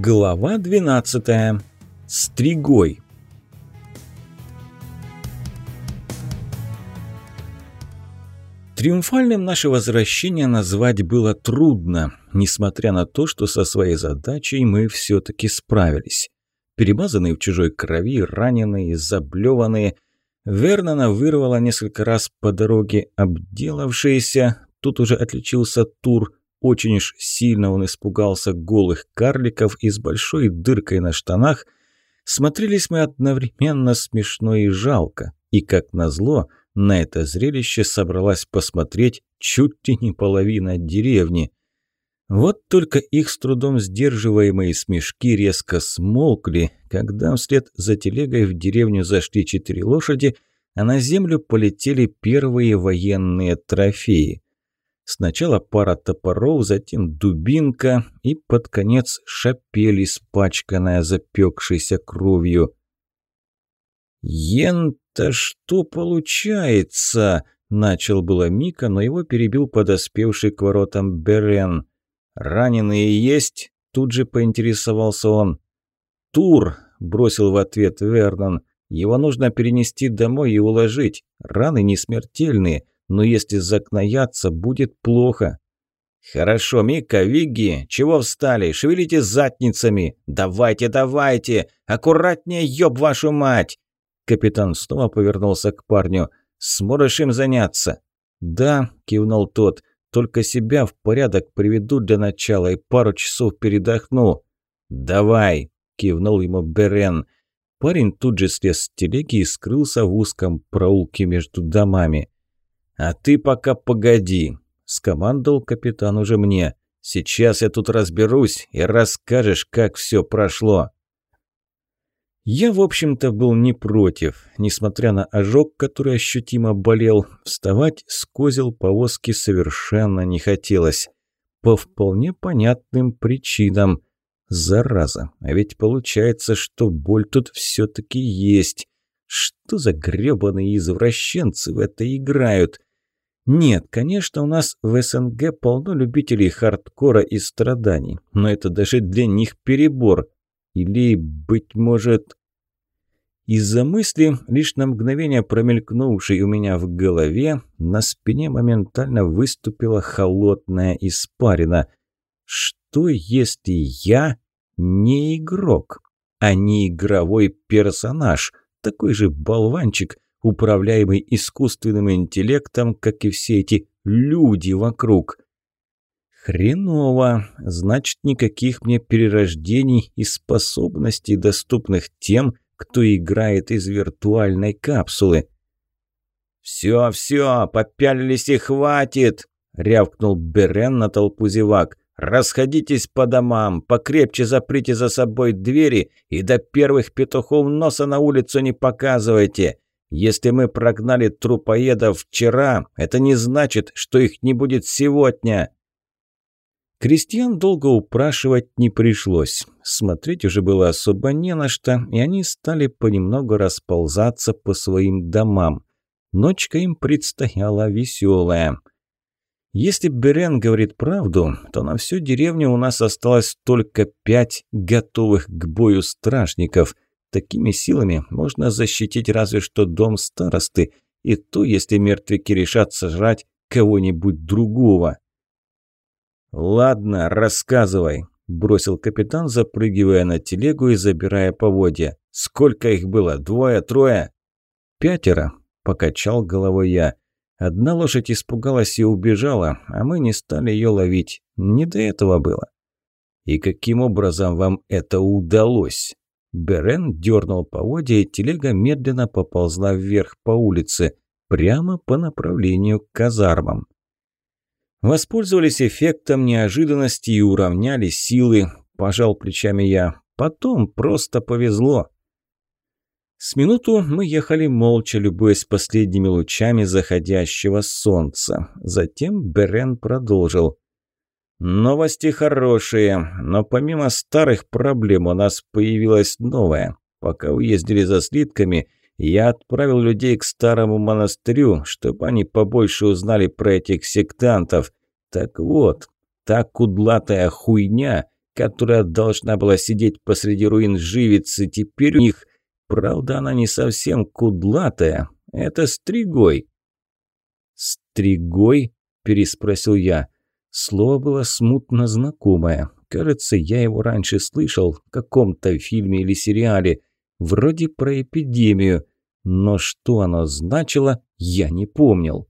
Глава 12. Стригой. Триумфальным наше возвращение назвать было трудно, несмотря на то, что со своей задачей мы все-таки справились. Перемазанные в чужой крови, раненые, заблеванные. Вернона вырвала несколько раз по дороге обделавшиеся. Тут уже отличился Тур – очень уж сильно он испугался голых карликов и с большой дыркой на штанах. Смотрелись мы одновременно смешно и жалко. И, как назло, на это зрелище собралась посмотреть чуть ли не половина деревни. Вот только их с трудом сдерживаемые смешки резко смолкли, когда вслед за телегой в деревню зашли четыре лошади, а на землю полетели первые военные трофеи. Сначала пара топоров, затем дубинка и под конец шапель, испачканная запекшейся кровью. «Ен-то что получается?» – начал было Мика, но его перебил подоспевший к воротам Берен. «Раненые есть?» – тут же поинтересовался он. «Тур!» – бросил в ответ Вернон. «Его нужно перенести домой и уложить. Раны не смертельные» но если загноятся, будет плохо. «Хорошо, Мика, Вигги, чего встали? Шевелите задницами! Давайте, давайте! Аккуратнее, ёб вашу мать!» Капитан снова повернулся к парню. «Сможешь им заняться?» «Да», – кивнул тот, – «только себя в порядок приведу для начала и пару часов передохну». «Давай», – кивнул ему Берен. Парень тут же слез с телеги и скрылся в узком проулке между домами. «А ты пока погоди», – скомандовал капитан уже мне. «Сейчас я тут разберусь и расскажешь, как все прошло». Я, в общем-то, был не против. Несмотря на ожог, который ощутимо болел, вставать с козел повозки совершенно не хотелось. По вполне понятным причинам. Зараза, а ведь получается, что боль тут все-таки есть. Что за гребаные извращенцы в это играют? Нет, конечно, у нас в СНГ полно любителей хардкора и страданий, но это даже для них перебор. Или, быть может... Из-за мысли, лишь на мгновение промелькнувшей у меня в голове, на спине моментально выступила холодная испарина. Что если я не игрок, а не игровой персонаж, такой же болванчик – управляемый искусственным интеллектом, как и все эти люди вокруг. Хреново. Значит, никаких мне перерождений и способностей, доступных тем, кто играет из виртуальной капсулы. «Все, все, попялились и хватит!» — рявкнул Берен на толпу зевак. «Расходитесь по домам, покрепче заприте за собой двери и до первых петухов носа на улицу не показывайте. Если мы прогнали трупоедов вчера, это не значит, что их не будет сегодня. Крестьян долго упрашивать не пришлось. Смотреть уже было особо не на что, и они стали понемногу расползаться по своим домам. Ночка им предстояла веселая. Если Берен говорит правду, то на всю деревню у нас осталось только пять готовых к бою стражников – Такими силами можно защитить разве что дом старосты, и то, если мертвяки решат сожрать кого-нибудь другого. «Ладно, рассказывай», – бросил капитан, запрыгивая на телегу и забирая поводья. «Сколько их было? Двое, трое?» «Пятеро», – покачал головой я. «Одна лошадь испугалась и убежала, а мы не стали ее ловить. Не до этого было». «И каким образом вам это удалось?» Берен дернул поводья, и телега медленно поползла вверх по улице, прямо по направлению к казармам. Воспользовались эффектом неожиданности и уравняли силы, пожал плечами я. Потом просто повезло. С минуту мы ехали молча, любуясь последними лучами заходящего солнца. Затем Берен продолжил. Новости хорошие, но помимо старых проблем у нас появилась новая. Пока вы ездили за слитками, я отправил людей к старому монастырю, чтобы они побольше узнали про этих сектантов. Так вот, та кудлатая хуйня, которая должна была сидеть посреди руин живицы, теперь у них... Правда, она не совсем кудлатая. Это Стригой. «Стригой?» – переспросил я. Слово было смутно знакомое. Кажется, я его раньше слышал в каком-то фильме или сериале. Вроде про эпидемию. Но что оно значило, я не помнил.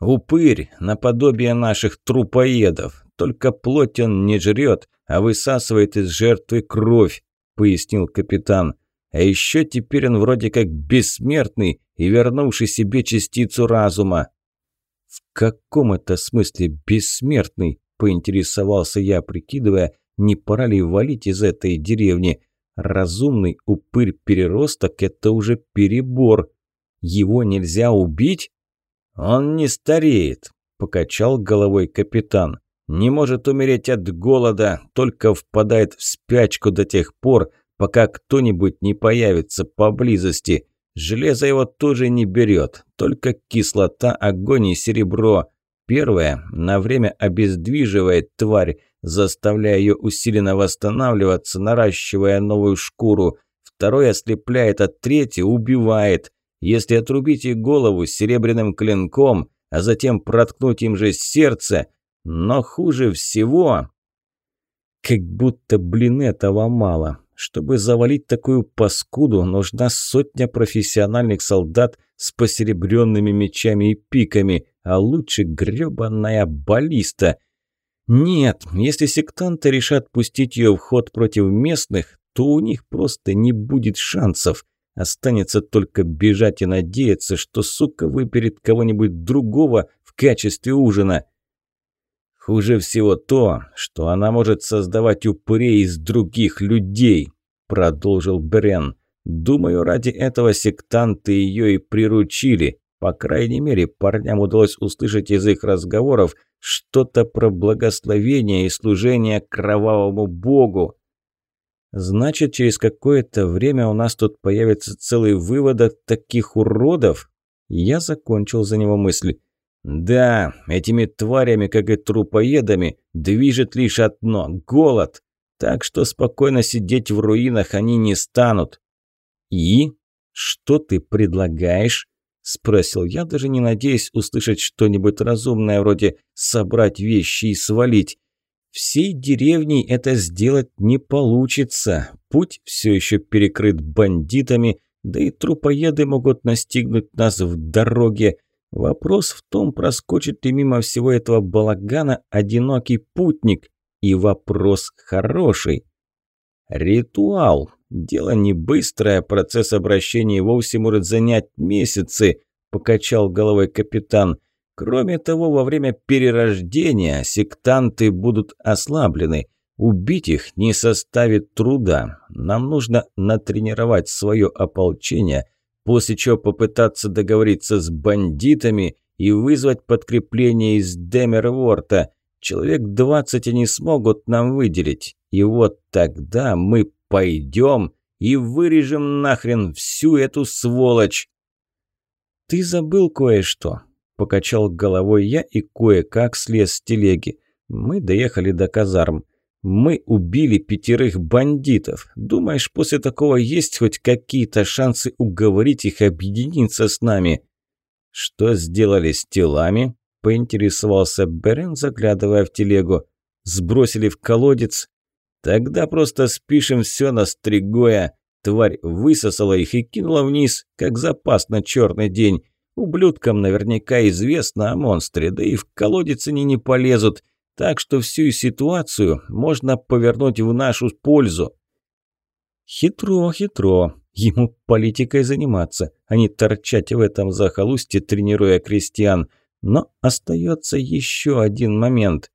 «Упырь, наподобие наших трупоедов. Только плоть он не жрет, а высасывает из жертвы кровь», – пояснил капитан. «А еще теперь он вроде как бессмертный и вернувший себе частицу разума». «В каком это смысле бессмертный?» – поинтересовался я, прикидывая, не пора ли валить из этой деревни. Разумный упырь-переросток – это уже перебор. Его нельзя убить? «Он не стареет», – покачал головой капитан. «Не может умереть от голода, только впадает в спячку до тех пор, пока кто-нибудь не появится поблизости. Железо его тоже не берет, только кислота, огонь и серебро. Первое на время обездвиживает тварь, заставляя ее усиленно восстанавливаться, наращивая новую шкуру. Второе ослепляет, а третье убивает. Если отрубить ей голову серебряным клинком, а затем проткнуть им же сердце, но хуже всего... Как будто, блин, этого мало. Чтобы завалить такую паскуду, нужна сотня профессиональных солдат с посеребренными мечами и пиками, а лучше грёбаная баллиста. Нет, если сектанты решат пустить ее в ход против местных, то у них просто не будет шансов. Останется только бежать и надеяться, что сука выберет кого-нибудь другого в качестве ужина. Хуже всего то, что она может создавать упырей из других людей, продолжил Брен. Думаю, ради этого сектанты ее и приручили. По крайней мере, парням удалось услышать из их разговоров что-то про благословение и служение кровавому богу. Значит, через какое-то время у нас тут появится целый выводок таких уродов? Я закончил за него мысль. Да, этими тварями, как и трупоедами, движет лишь одно – голод. Так что спокойно сидеть в руинах они не станут. И? Что ты предлагаешь? Спросил я, даже не надеясь услышать что-нибудь разумное, вроде «собрать вещи и свалить». Всей деревней это сделать не получится. Путь все еще перекрыт бандитами, да и трупоеды могут настигнуть нас в дороге. Вопрос в том, проскочит ли мимо всего этого балагана одинокий путник. И вопрос хороший. Ритуал. Дело не быстрое, процесс обращения вовсе может занять месяцы, покачал головой капитан. Кроме того, во время перерождения сектанты будут ослаблены. Убить их не составит труда. Нам нужно натренировать свое ополчение, после чего попытаться договориться с бандитами и вызвать подкрепление из Демерворта. Человек двадцать они смогут нам выделить. И вот тогда мы пойдем и вырежем нахрен всю эту сволочь. Ты забыл кое-что. Покачал головой я и кое-как слез с телеги. Мы доехали до казарм. Мы убили пятерых бандитов. Думаешь, после такого есть хоть какие-то шансы уговорить их объединиться с нами? Что сделали с телами? Поинтересовался Берен, заглядывая в телегу. Сбросили в колодец? Тогда просто спишем все на стригоя. Тварь высосала их и кинула вниз, как запас на черный день. Ублюдкам наверняка известно о монстре, да и в колодец они не полезут, так что всю ситуацию можно повернуть в нашу пользу. Хитро, хитро. Ему политикой заниматься, а не торчать в этом захолустье, тренируя крестьян. Но остается еще один момент.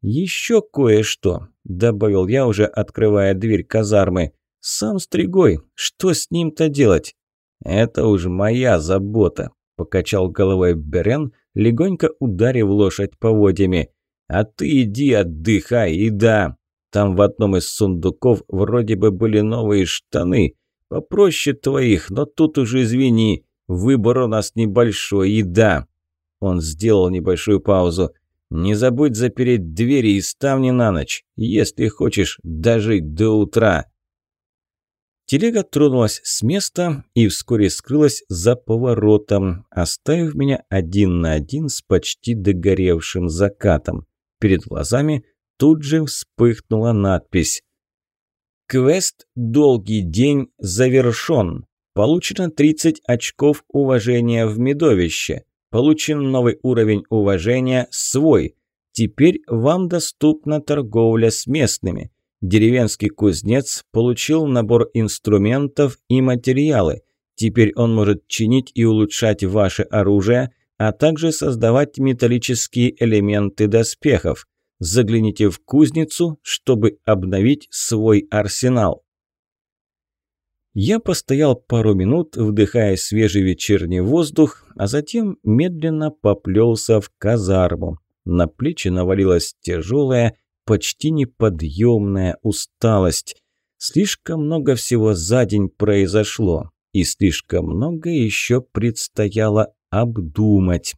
«Еще кое-что», – добавил я, уже открывая дверь казармы. «Сам Стригой, что с ним-то делать?» «Это уж моя забота», покачал головой Берен, легонько ударив лошадь поводьями. «А ты иди отдыхай, и да, там в одном из сундуков вроде бы были новые штаны, попроще твоих, но тут уже извини, выбор у нас небольшой, и да». Он сделал небольшую паузу. Не забудь запереть двери и ставни на ночь, если хочешь дожить до утра». Телега тронулась с места и вскоре скрылась за поворотом, оставив меня один на один с почти догоревшим закатом. Перед глазами тут же вспыхнула надпись «Квест «Долгий день» завершен. Получено 30 очков уважения в медовище. Получен новый уровень уважения «Свой». Теперь вам доступна торговля с местными. Деревенский кузнец получил набор инструментов и материалы. Теперь он может чинить и улучшать ваше оружие, а также создавать металлические элементы доспехов. Загляните в кузницу, чтобы обновить свой арсенал. Я постоял пару минут, вдыхая свежий вечерний воздух, а затем медленно поплелся в казарму. На плечи навалилась тяжелая, почти неподъемная усталость. Слишком много всего за день произошло, и слишком много еще предстояло обдумать.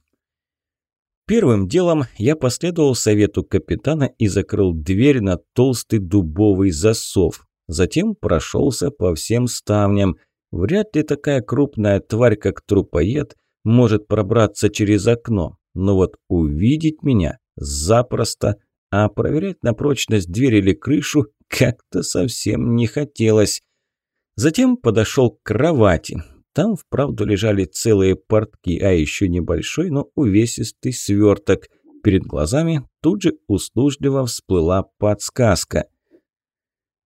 Первым делом я последовал совету капитана и закрыл дверь на толстый дубовый засов. Затем прошелся по всем ставням. Вряд ли такая крупная тварь, как трупоед, может пробраться через окно. Но вот увидеть меня запросто – а проверять на прочность дверь или крышу как-то совсем не хотелось. Затем подошел к кровати. Там вправду лежали целые портки, а еще небольшой, но увесистый сверток. Перед глазами тут же услужливо всплыла подсказка.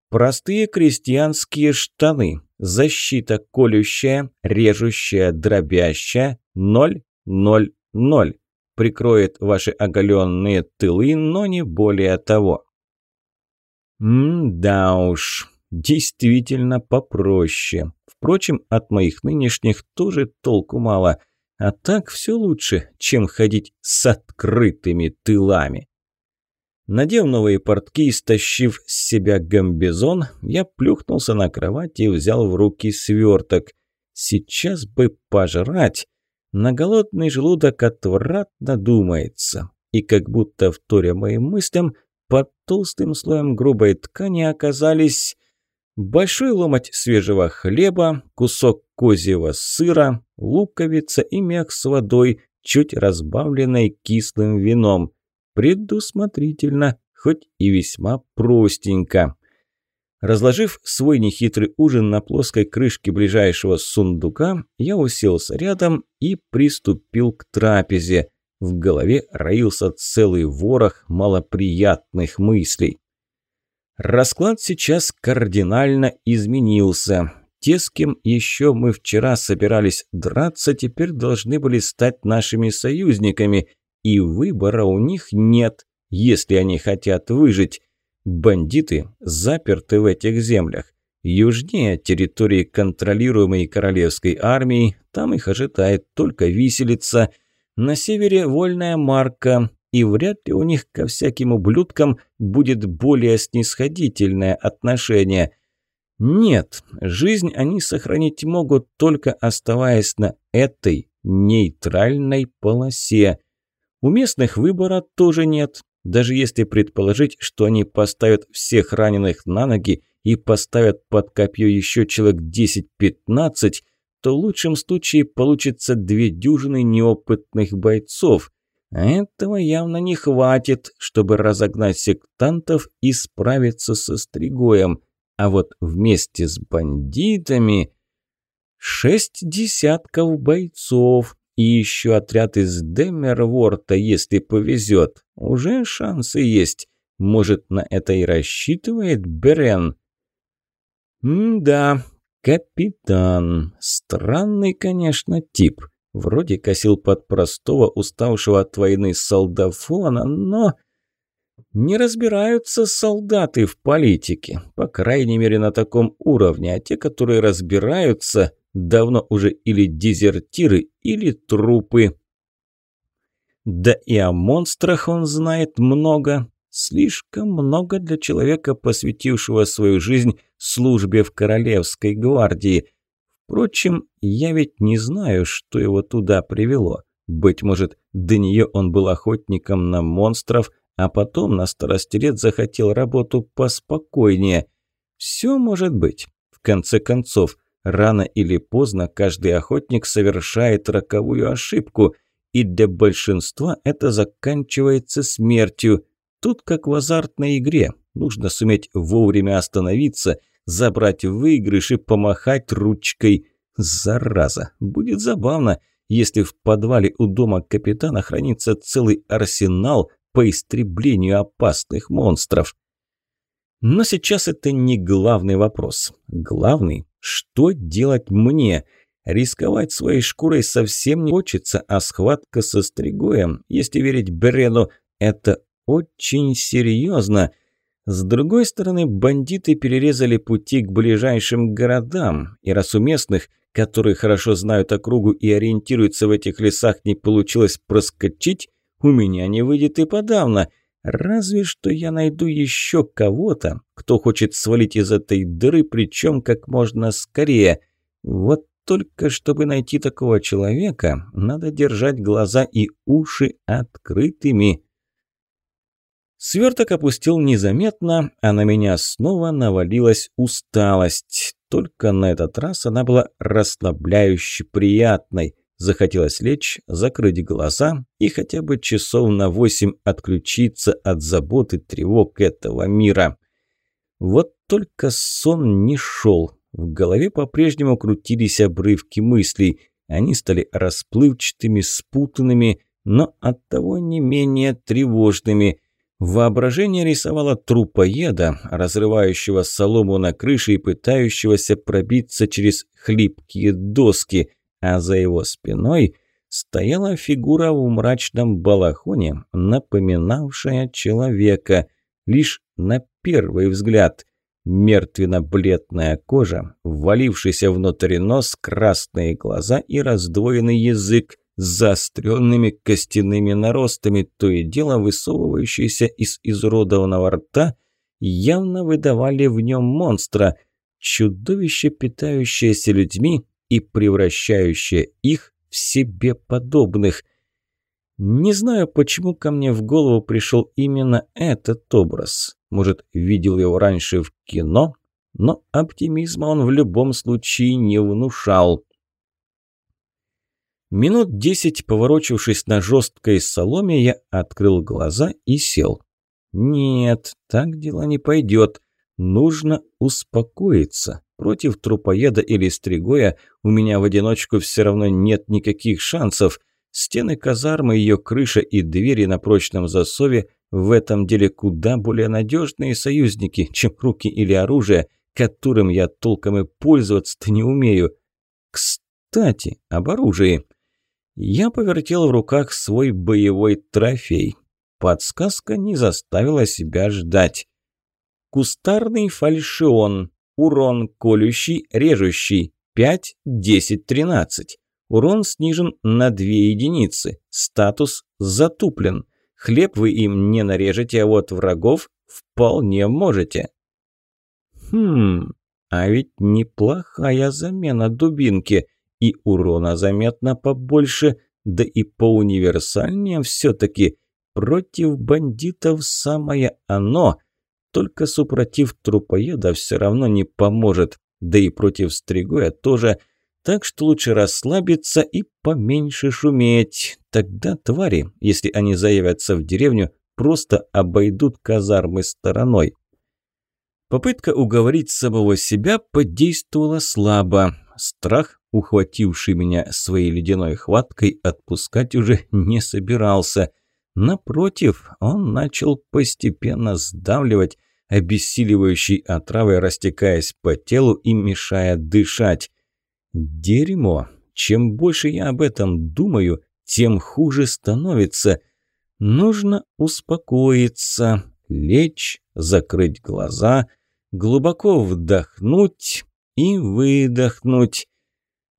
Простые крестьянские штаны. Защита колющая, режущая, дробящая. Ноль, ноль, ноль прикроет ваши оголенные тылы, но не более того. М-да уж, действительно попроще. Впрочем, от моих нынешних тоже толку мало. А так все лучше, чем ходить с открытыми тылами. Надев новые портки и стащив с себя гамбизон, я плюхнулся на кровать и взял в руки сверток. Сейчас бы пожрать, на голодный желудок отвратно думается. И как будто вторя моим мыслям, под толстым слоем грубой ткани оказались большой ломоть свежего хлеба, кусок козьего сыра, луковица и мех с водой, чуть разбавленной кислым вином. Предусмотрительно, хоть и весьма простенько. Разложив свой нехитрый ужин на плоской крышке ближайшего сундука, я уселся рядом и приступил к трапезе. В голове роился целый ворох малоприятных мыслей. Расклад сейчас кардинально изменился. Те, с кем еще мы вчера собирались драться, теперь должны были стать нашими союзниками, и выбора у них нет, если они хотят выжить. Бандиты заперты в этих землях. Южнее территории, контролируемой королевской армией, там их ожидает только виселица. На севере вольная марка, и вряд ли у них ко всяким ублюдкам будет более снисходительное отношение. Нет, жизнь они сохранить могут, только оставаясь на этой нейтральной полосе. У местных выбора тоже нет. Даже если предположить, что они поставят всех раненых на ноги и поставят под копье еще человек 10-15, то в лучшем случае получится две дюжины неопытных бойцов. Этого явно не хватит, чтобы разогнать сектантов и справиться со Стригоем. А вот вместе с бандитами... Шесть десятков бойцов, и еще отряд из Демерворта, если повезет. Уже шансы есть. Может, на это и рассчитывает Берен? М-да, капитан. Странный, конечно, тип. Вроде косил под простого, уставшего от войны солдафона, но... Не разбираются солдаты в политике, по крайней мере на таком уровне, а те, которые разбираются, давно уже или дезертиры, или трупы. Да и о монстрах он знает много, слишком много для человека, посвятившего свою жизнь службе в Королевской гвардии. Впрочем, я ведь не знаю, что его туда привело. Быть может, до нее он был охотником на монстров, а потом на старости лет захотел работу поспокойнее. Все может быть. В конце концов, рано или поздно каждый охотник совершает роковую ошибку, и для большинства это заканчивается смертью. Тут как в азартной игре. Нужно суметь вовремя остановиться, забрать выигрыш и помахать ручкой. Зараза, будет забавно, если в подвале у дома капитана хранится целый арсенал по истреблению опасных монстров. Но сейчас это не главный вопрос. Главный, что делать мне? Рисковать своей шкурой совсем не хочется, а схватка со Стригоем, если верить Брену, это очень серьезно. С другой стороны, бандиты перерезали пути к ближайшим городам, и раз у местных, которые хорошо знают округу и ориентируются в этих лесах, не получилось проскочить, у меня не выйдет и подавно. Разве что я найду еще кого-то, кто хочет свалить из этой дыры, причем как можно скорее. Вот только чтобы найти такого человека, надо держать глаза и уши открытыми. Сверток опустил незаметно, а на меня снова навалилась усталость. Только на этот раз она была расслабляюще приятной. Захотелось лечь, закрыть глаза и хотя бы часов на восемь отключиться от заботы тревог этого мира. Вот только сон не шел. В голове по-прежнему крутились обрывки мыслей. Они стали расплывчатыми, спутанными, но оттого не менее тревожными. Воображение рисовало трупоеда, разрывающего солому на крыше и пытающегося пробиться через хлипкие доски, а за его спиной стояла фигура в мрачном балахоне, напоминавшая человека, лишь на первый взгляд. Мертвенно-бледная кожа, ввалившийся внутрь нос, красные глаза и раздвоенный язык, с заостренными костяными наростами, то и дело высовывающиеся из изуродованного рта, явно выдавали в нем монстра, чудовище, питающееся людьми и превращающее их в себе подобных. Не знаю, почему ко мне в голову пришел именно этот образ. Может, видел его раньше в кино, но оптимизма он в любом случае не внушал. Минут десять, поворочившись на жесткой соломе, я открыл глаза и сел. Нет, так дело не пойдет. Нужно успокоиться. Против трупоеда или стригоя у меня в одиночку все равно нет никаких шансов. Стены казармы, ее крыша и двери на прочном засове в этом деле куда более надежные союзники, чем руки или оружие, которым я толком и пользоваться-то не умею. Кстати, об оружии. Я повертел в руках свой боевой трофей. Подсказка не заставила себя ждать. Кустарный фальшион. Урон колющий, режущий. 5, 10, 13. Урон снижен на 2 единицы. Статус затуплен. Хлеб вы им не нарежете, а вот врагов вполне можете. Хм, а ведь неплохая замена дубинки и урона заметно побольше, да и поуниверсальнее все-таки. Против бандитов самое оно, только супротив трупоеда все равно не поможет, да и против стригоя тоже, так что лучше расслабиться и поменьше шуметь. Тогда твари, если они заявятся в деревню, просто обойдут казармы стороной. Попытка уговорить самого себя подействовала слабо. Страх ухвативший меня своей ледяной хваткой, отпускать уже не собирался. Напротив, он начал постепенно сдавливать, обессиливающей отравой растекаясь по телу и мешая дышать. Дерьмо! Чем больше я об этом думаю, тем хуже становится. Нужно успокоиться, лечь, закрыть глаза, глубоко вдохнуть и выдохнуть.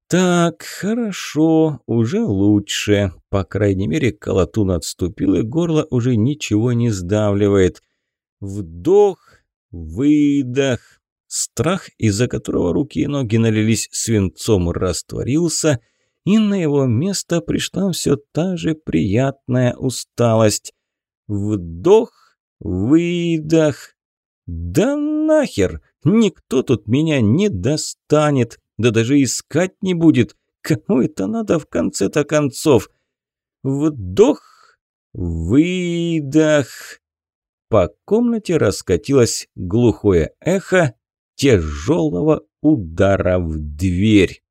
Так, хорошо, уже лучше. По крайней мере, колотун отступил, и горло уже ничего не сдавливает. Вдох, выдох. Страх, из-за которого руки и ноги налились свинцом, растворился, и на его место пришла все та же приятная усталость. Вдох, выдох. Да нахер! Никто тут меня не достанет, да даже искать не будет. Кому это надо в конце-то концов? Вдох, выдох. По комнате раскатилось глухое эхо тяжелого удара в дверь.